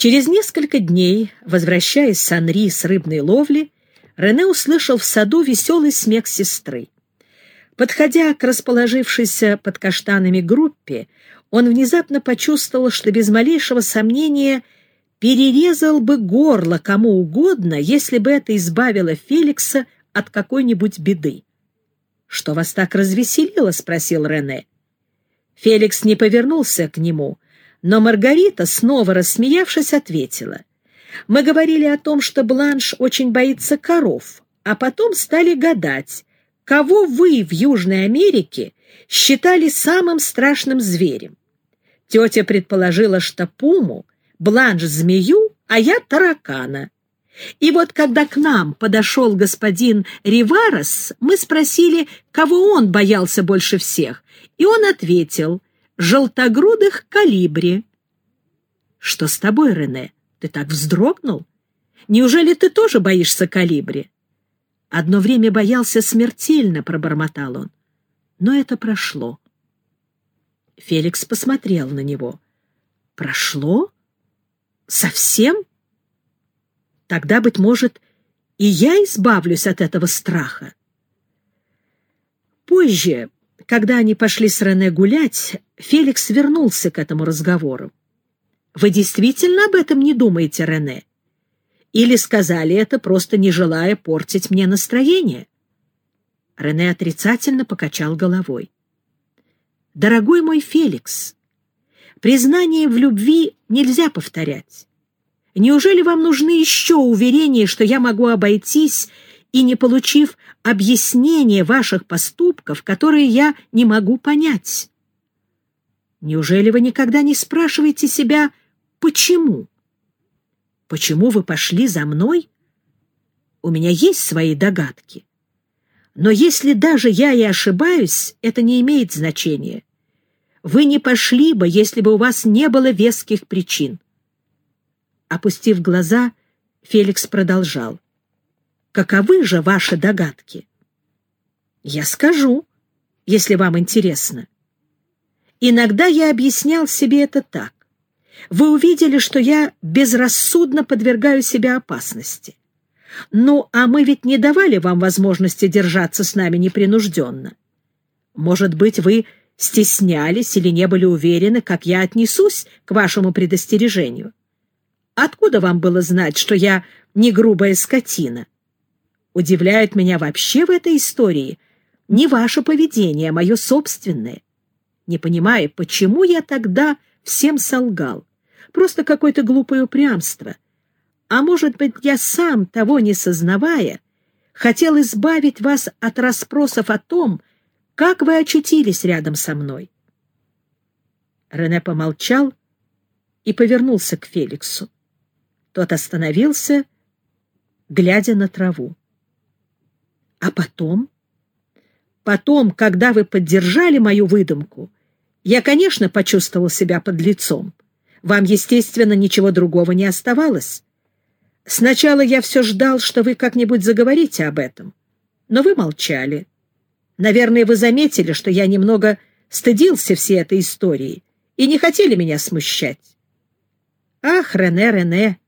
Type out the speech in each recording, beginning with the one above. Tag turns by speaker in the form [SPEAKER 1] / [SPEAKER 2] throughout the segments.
[SPEAKER 1] Через несколько дней, возвращаясь с Анри с рыбной ловли, Рене услышал в саду веселый смех сестры. Подходя к расположившейся под каштанами группе, он внезапно почувствовал, что без малейшего сомнения перерезал бы горло кому угодно, если бы это избавило Феликса от какой-нибудь беды. «Что вас так развеселило?» — спросил Рене. Феликс не повернулся к нему, но Маргарита, снова рассмеявшись, ответила. «Мы говорили о том, что Бланш очень боится коров, а потом стали гадать, кого вы в Южной Америке считали самым страшным зверем. Тетя предположила, что пуму, Бланш — змею, а я — таракана. И вот когда к нам подошел господин Риварес, мы спросили, кого он боялся больше всех, и он ответил «желтогрудых калибри». «Что с тобой, Рене? Ты так вздрогнул? Неужели ты тоже боишься калибри?» «Одно время боялся смертельно», — пробормотал он. «Но это прошло». Феликс посмотрел на него. «Прошло? Совсем?» Тогда, быть может, и я избавлюсь от этого страха. Позже, когда они пошли с Рене гулять, Феликс вернулся к этому разговору. «Вы действительно об этом не думаете, Рене? Или сказали это, просто не желая портить мне настроение?» Рене отрицательно покачал головой. «Дорогой мой Феликс, признание в любви нельзя повторять. Неужели вам нужны еще уверения, что я могу обойтись и не получив объяснения ваших поступков, которые я не могу понять? Неужели вы никогда не спрашиваете себя, почему? Почему вы пошли за мной? У меня есть свои догадки. Но если даже я и ошибаюсь, это не имеет значения. Вы не пошли бы, если бы у вас не было веских причин. Опустив глаза, Феликс продолжал. «Каковы же ваши догадки?» «Я скажу, если вам интересно. Иногда я объяснял себе это так. Вы увидели, что я безрассудно подвергаю себя опасности. Ну, а мы ведь не давали вам возможности держаться с нами непринужденно. Может быть, вы стеснялись или не были уверены, как я отнесусь к вашему предостережению. Откуда вам было знать, что я не грубая скотина? Удивляет меня вообще в этой истории не ваше поведение, а мое собственное. Не понимая, почему я тогда всем солгал. Просто какое-то глупое упрямство. А может быть, я сам, того не сознавая, хотел избавить вас от расспросов о том, как вы очутились рядом со мной. Рене помолчал и повернулся к Феликсу. Тот остановился, глядя на траву. А потом? Потом, когда вы поддержали мою выдумку, я, конечно, почувствовал себя под лицом. Вам, естественно, ничего другого не оставалось. Сначала я все ждал, что вы как-нибудь заговорите об этом, но вы молчали. Наверное, вы заметили, что я немного стыдился всей этой истории и не хотели меня смущать. Ах, Рене, Рене,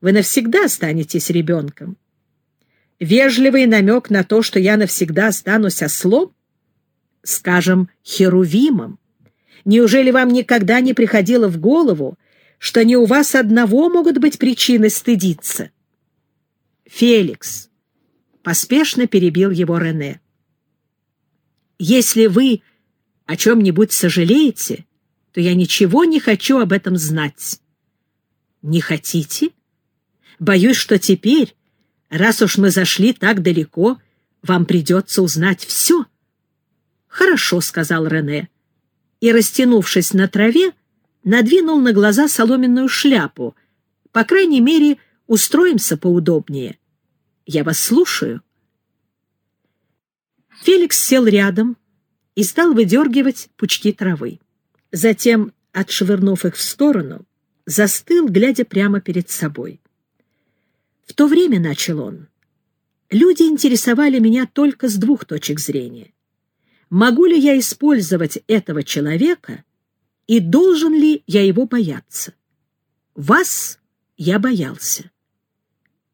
[SPEAKER 1] вы навсегда останетесь ребенком. Вежливый намек на то, что я навсегда останусь ослом? Скажем, херувимом. Неужели вам никогда не приходило в голову, что не у вас одного могут быть причины стыдиться? Феликс поспешно перебил его Рене. Если вы о чем-нибудь сожалеете, то я ничего не хочу об этом знать. Не хотите? Боюсь, что теперь, раз уж мы зашли так далеко, вам придется узнать все. Хорошо, — сказал Рене, и, растянувшись на траве, надвинул на глаза соломенную шляпу. По крайней мере, устроимся поудобнее. Я вас слушаю. Феликс сел рядом и стал выдергивать пучки травы. Затем, отшвырнув их в сторону, застыл, глядя прямо перед собой. В то время, начал он, люди интересовали меня только с двух точек зрения. Могу ли я использовать этого человека и должен ли я его бояться? Вас Я боялся.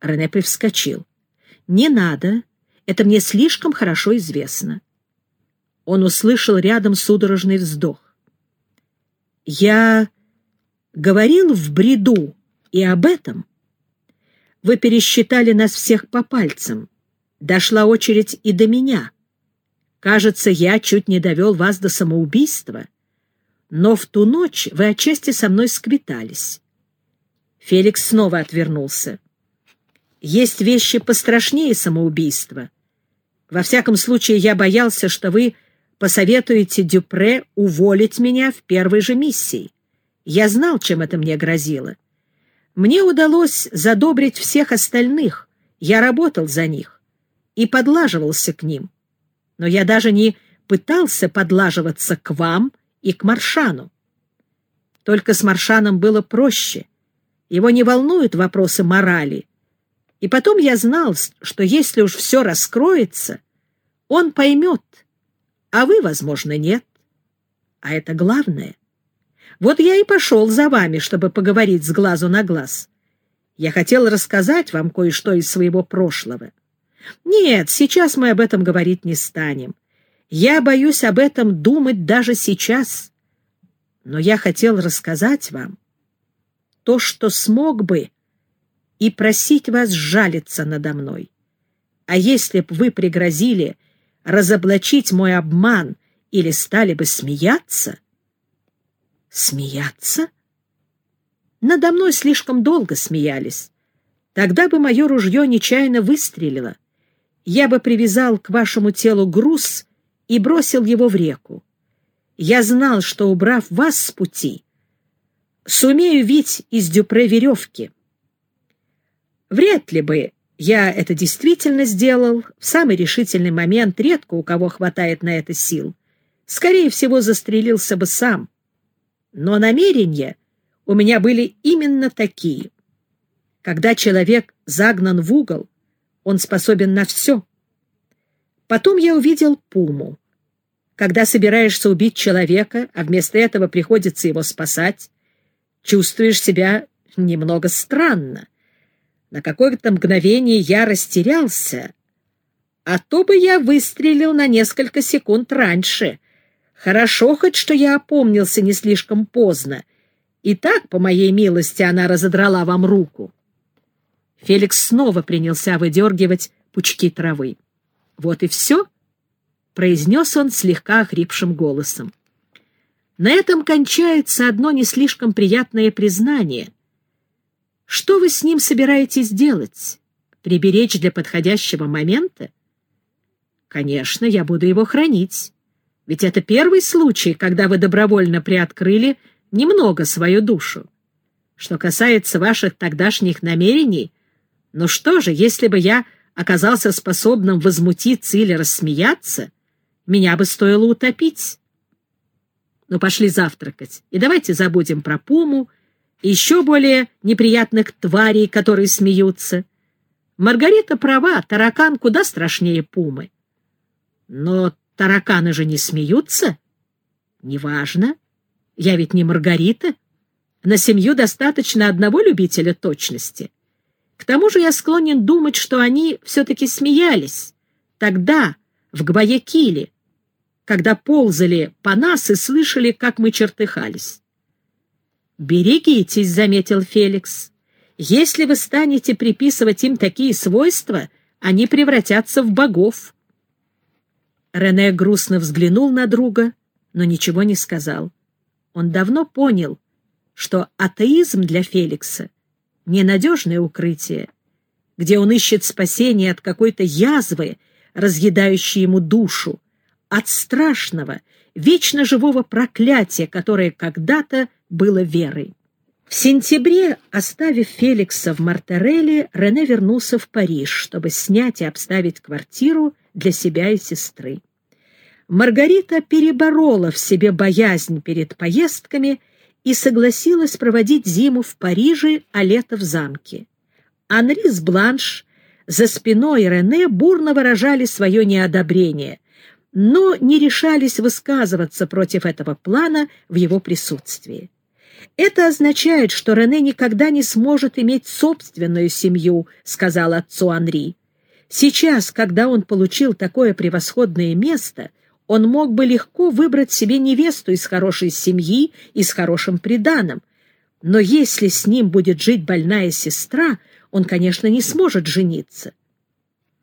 [SPEAKER 1] Рене привскочил. «Не надо, это мне слишком хорошо известно». Он услышал рядом судорожный вздох. «Я говорил в бреду и об этом. Вы пересчитали нас всех по пальцам. Дошла очередь и до меня. Кажется, я чуть не довел вас до самоубийства. Но в ту ночь вы отчасти со мной сквитались». Феликс снова отвернулся. «Есть вещи пострашнее самоубийства. Во всяком случае, я боялся, что вы посоветуете Дюпре уволить меня в первой же миссии. Я знал, чем это мне грозило. Мне удалось задобрить всех остальных, я работал за них и подлаживался к ним. Но я даже не пытался подлаживаться к вам и к Маршану. Только с Маршаном было проще. Его не волнуют вопросы морали. И потом я знал, что если уж все раскроется, он поймет, а вы, возможно, нет. А это главное. Вот я и пошел за вами, чтобы поговорить с глазу на глаз. Я хотел рассказать вам кое-что из своего прошлого. Нет, сейчас мы об этом говорить не станем. Я боюсь об этом думать даже сейчас. Но я хотел рассказать вам то, что смог бы, и просить вас жалиться надо мной. А если б вы пригрозили разоблачить мой обман или стали бы смеяться... Смеяться? Надо мной слишком долго смеялись. Тогда бы мое ружье нечаянно выстрелило. Я бы привязал к вашему телу груз и бросил его в реку. Я знал, что, убрав вас с пути, сумею вить из дюпре веревки. Вряд ли бы я это действительно сделал. В самый решительный момент редко у кого хватает на это сил. Скорее всего, застрелился бы сам. Но намерения у меня были именно такие. Когда человек загнан в угол, он способен на все. Потом я увидел пуму. Когда собираешься убить человека, а вместо этого приходится его спасать, чувствуешь себя немного странно. На какое-то мгновение я растерялся, а то бы я выстрелил на несколько секунд раньше. Хорошо хоть, что я опомнился не слишком поздно. И так, по моей милости, она разодрала вам руку. Феликс снова принялся выдергивать пучки травы. «Вот и все», — произнес он слегка охрипшим голосом. На этом кончается одно не слишком приятное признание — что вы с ним собираетесь делать? Приберечь для подходящего момента? Конечно, я буду его хранить. Ведь это первый случай, когда вы добровольно приоткрыли немного свою душу. Что касается ваших тогдашних намерений, ну что же, если бы я оказался способным возмутиться или рассмеяться, меня бы стоило утопить. Ну, пошли завтракать, и давайте забудем про Пуму еще более неприятных тварей, которые смеются. Маргарита права, таракан куда страшнее пумы. Но тараканы же не смеются. Неважно. Я ведь не Маргарита. На семью достаточно одного любителя точности. К тому же я склонен думать, что они все-таки смеялись. Тогда, в Гбаякиле, когда ползали по нас и слышали, как мы чертыхались. «Берегитесь», — заметил Феликс. «Если вы станете приписывать им такие свойства, они превратятся в богов». Рене грустно взглянул на друга, но ничего не сказал. Он давно понял, что атеизм для Феликса — ненадежное укрытие, где он ищет спасение от какой-то язвы, разъедающей ему душу, от страшного, вечно живого проклятия, которое когда-то было верой. В сентябре, оставив Феликса в Мартерелле, Рене вернулся в Париж, чтобы снять и обставить квартиру для себя и сестры. Маргарита переборола в себе боязнь перед поездками и согласилась проводить зиму в Париже, а лето в замке. Анри с Бланш за спиной Рене бурно выражали свое неодобрение, но не решались высказываться против этого плана в его присутствии. «Это означает, что Рене никогда не сможет иметь собственную семью», — сказал отцу Анри. «Сейчас, когда он получил такое превосходное место, он мог бы легко выбрать себе невесту из хорошей семьи и с хорошим приданым. Но если с ним будет жить больная сестра, он, конечно, не сможет жениться.